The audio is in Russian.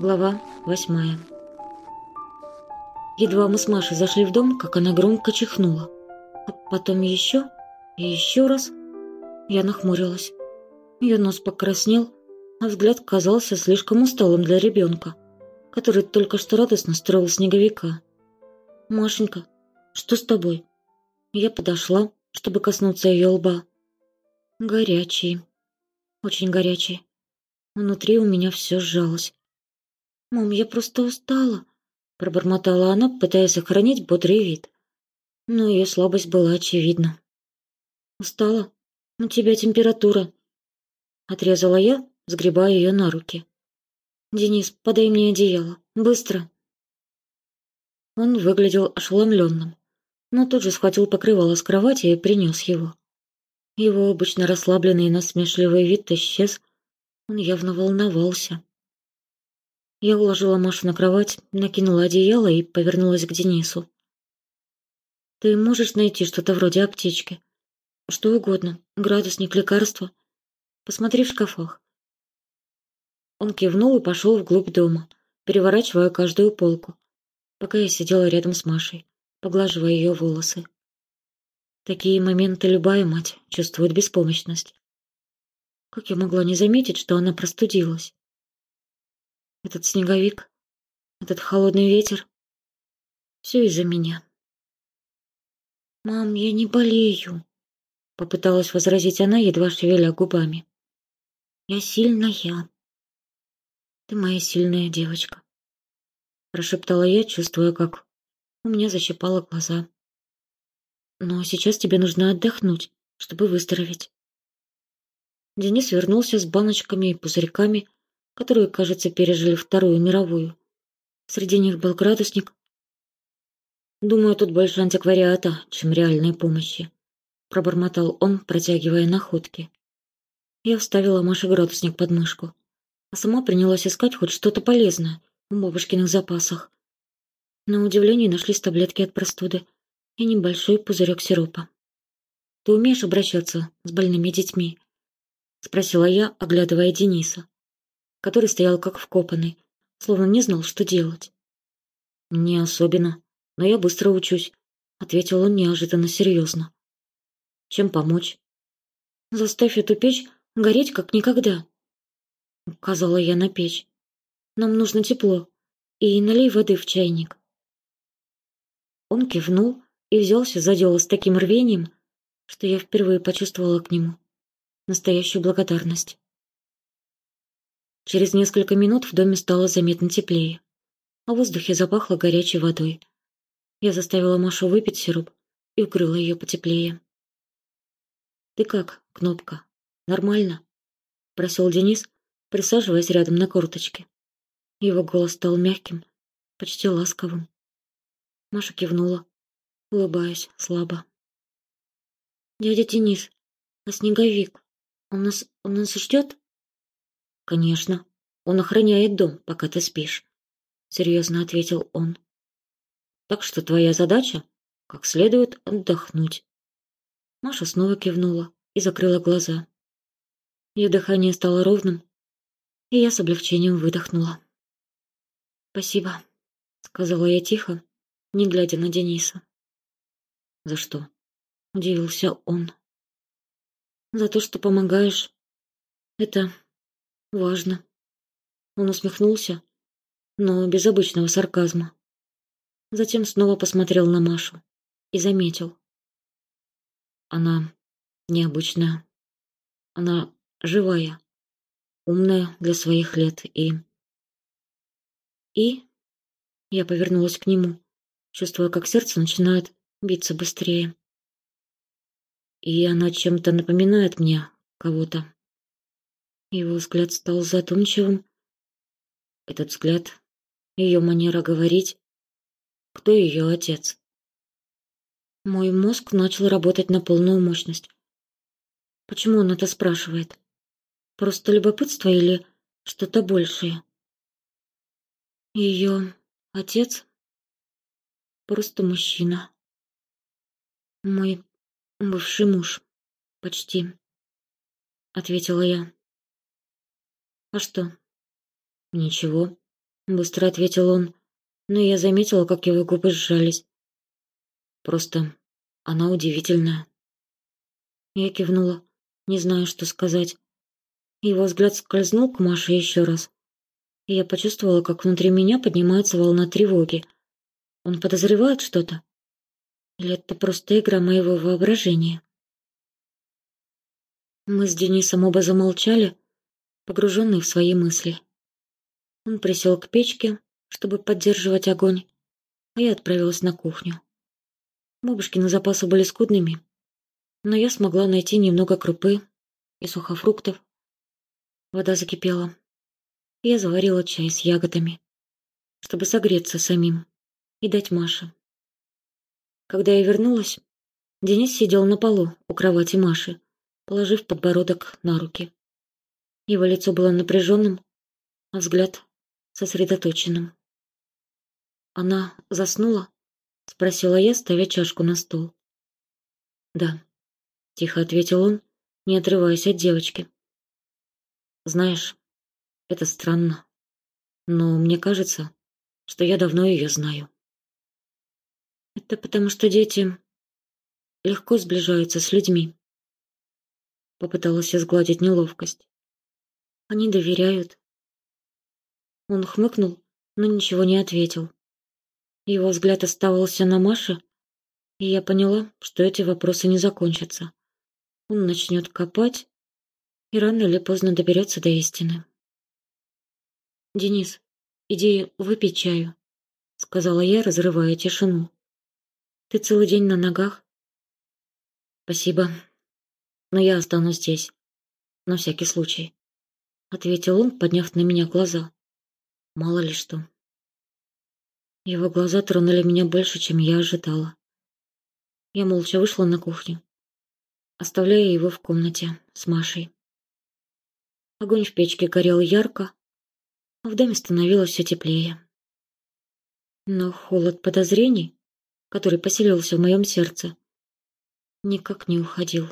Глава восьмая Едва мы с Машей зашли в дом, как она громко чихнула. А потом еще и еще раз. Я нахмурилась. Ее нос покраснел, а взгляд казался слишком усталым для ребенка, который только что радостно строил снеговика. «Машенька, что с тобой?» Я подошла, чтобы коснуться ее лба. Горячий. Очень горячий. Внутри у меня все сжалось. «Мам, я просто устала», — пробормотала она, пытаясь сохранить бодрый вид. Но ее слабость была очевидна. «Устала? У тебя температура», — отрезала я, сгребая ее на руки. «Денис, подай мне одеяло. Быстро!» Он выглядел ошеломленным, но тут же схватил покрывало с кровати и принес его. Его обычно расслабленный и насмешливый вид исчез. Он явно волновался. Я уложила Машу на кровать, накинула одеяло и повернулась к Денису. «Ты можешь найти что-то вроде аптечки? Что угодно, градусник, лекарство. Посмотри в шкафах». Он кивнул и пошел вглубь дома, переворачивая каждую полку, пока я сидела рядом с Машей, поглаживая ее волосы. Такие моменты любая мать чувствует беспомощность. Как я могла не заметить, что она простудилась? Этот снеговик, этот холодный ветер. Все из-за меня. «Мам, я не болею», — попыталась возразить она, едва шевеля губами. «Я сильная». «Ты моя сильная девочка», — прошептала я, чувствуя, как у меня защипало глаза. «Но сейчас тебе нужно отдохнуть, чтобы выздороветь». Денис вернулся с баночками и пузырьками, которые, кажется, пережили Вторую мировую. Среди них был градусник. «Думаю, тут больше антиквариата, чем реальной помощи», — пробормотал он, протягивая находки. Я вставила Маше градусник под мышку, а сама принялась искать хоть что-то полезное в бабушкиных запасах. На удивление нашлись таблетки от простуды и небольшой пузырек сиропа. «Ты умеешь обращаться с больными детьми?» — спросила я, оглядывая Дениса который стоял как вкопанный, словно не знал, что делать. «Не особенно, но я быстро учусь», — ответил он неожиданно серьезно. «Чем помочь?» «Заставь эту печь гореть как никогда», — указала я на печь. «Нам нужно тепло, и налей воды в чайник». Он кивнул и взялся за дело с таким рвением, что я впервые почувствовала к нему настоящую благодарность. Через несколько минут в доме стало заметно теплее, в воздухе запахло горячей водой. Я заставила Машу выпить сироп и укрыла ее потеплее. «Ты как, Кнопка? Нормально?» — просил Денис, присаживаясь рядом на корточке. Его голос стал мягким, почти ласковым. Маша кивнула, улыбаясь слабо. «Дядя Денис, а снеговик, он нас, он нас ждет?» «Конечно. Он охраняет дом, пока ты спишь», — серьезно ответил он. «Так что твоя задача — как следует отдохнуть». Маша снова кивнула и закрыла глаза. Ее дыхание стало ровным, и я с облегчением выдохнула. «Спасибо», — сказала я тихо, не глядя на Дениса. «За что?» — удивился он. «За то, что помогаешь. Это Важно. Он усмехнулся, но без обычного сарказма. Затем снова посмотрел на Машу и заметил. Она необычная. Она живая, умная для своих лет и... И я повернулась к нему, чувствуя, как сердце начинает биться быстрее. И она чем-то напоминает мне кого-то. Его взгляд стал задумчивым. Этот взгляд, ее манера говорить. Кто ее отец? Мой мозг начал работать на полную мощность. Почему он это спрашивает? Просто любопытство или что-то большее? Ее отец просто мужчина. Мой бывший муж. Почти. Ответила я. А что? Ничего. Быстро ответил он, но я заметила, как его губы сжались. Просто она удивительная. Я кивнула, не знаю, что сказать. Его взгляд скользнул к Маше еще раз. И я почувствовала, как внутри меня поднимается волна тревоги. Он подозревает что-то? Или это просто игра моего воображения? Мы с Денисом оба замолчали, погруженные в свои мысли. Он присел к печке, чтобы поддерживать огонь, а я отправилась на кухню. Бабушкины запасы были скудными, но я смогла найти немного крупы и сухофруктов. Вода закипела. Я заварила чай с ягодами, чтобы согреться самим и дать Маше. Когда я вернулась, Денис сидел на полу у кровати Маши, положив подбородок на руки. Его лицо было напряженным, а взгляд сосредоточенным. «Она заснула?» — спросила я, ставя чашку на стол. «Да», — тихо ответил он, не отрываясь от девочки. «Знаешь, это странно, но мне кажется, что я давно ее знаю». «Это потому что дети легко сближаются с людьми», Попыталась я сгладить неловкость. Они доверяют. Он хмыкнул, но ничего не ответил. Его взгляд оставался на Маше, и я поняла, что эти вопросы не закончатся. Он начнет копать и рано или поздно доберется до истины. «Денис, иди выпей чаю», — сказала я, разрывая тишину. «Ты целый день на ногах?» «Спасибо», но я останусь здесь. На всякий случай. Ответил он, подняв на меня глаза. Мало ли что. Его глаза тронули меня больше, чем я ожидала. Я молча вышла на кухню, оставляя его в комнате с Машей. Огонь в печке горел ярко, а в доме становилось все теплее. Но холод подозрений, который поселился в моем сердце, никак не уходил.